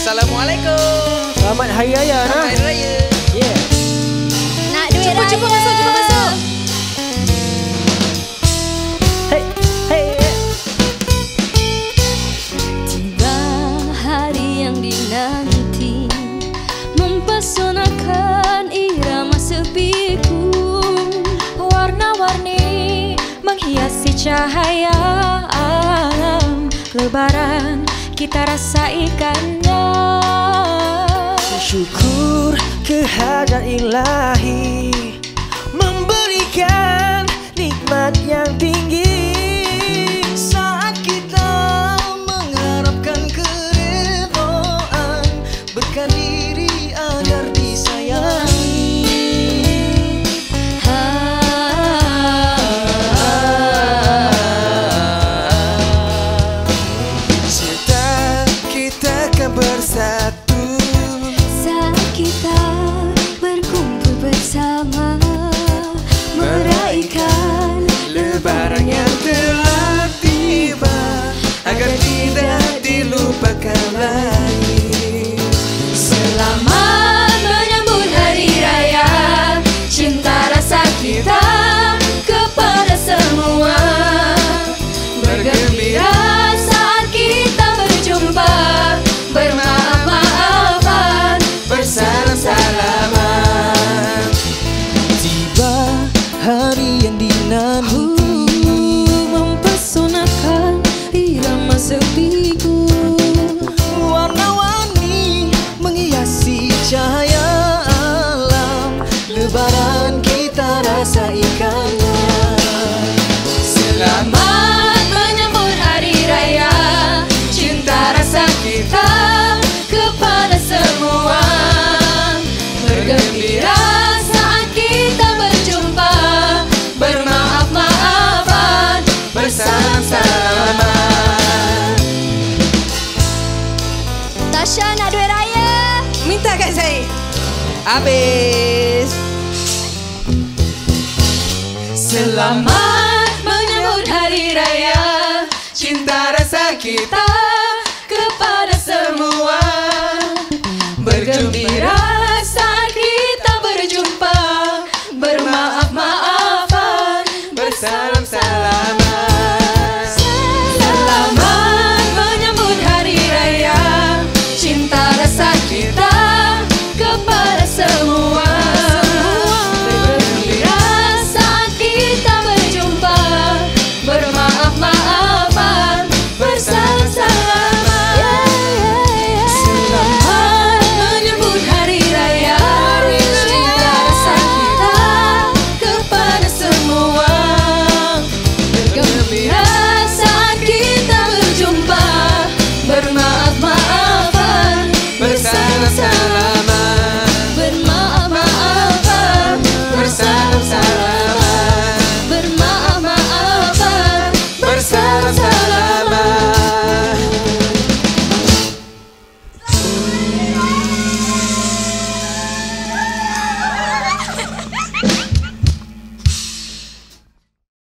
Assalamualaikum. Selamat Hari Raya Selamat nah. Hari Raya. Yeah. Nak duit Cepat, raya. cepat masuk, cepat masuk. Hey, hey. hey. Tiba hari yang dinanti Mempesonakan irama sepiku Warna-warni menghiasi cahaya alam Lebaran kita rasa ikannya. Syukur kehadiran ilahi Memberikan nikmat yang tinggi kita rasa ikannya Selamat menyambut hari raya. Cinta rasa kita kepada semua. Bergembira saat kita berjumpa. Bermaaf-maafan Bersalam-salaman Tasha nak duit raya? Minta kat saya. Habis. Selamat menyambut hari raya. Cinta rasa kita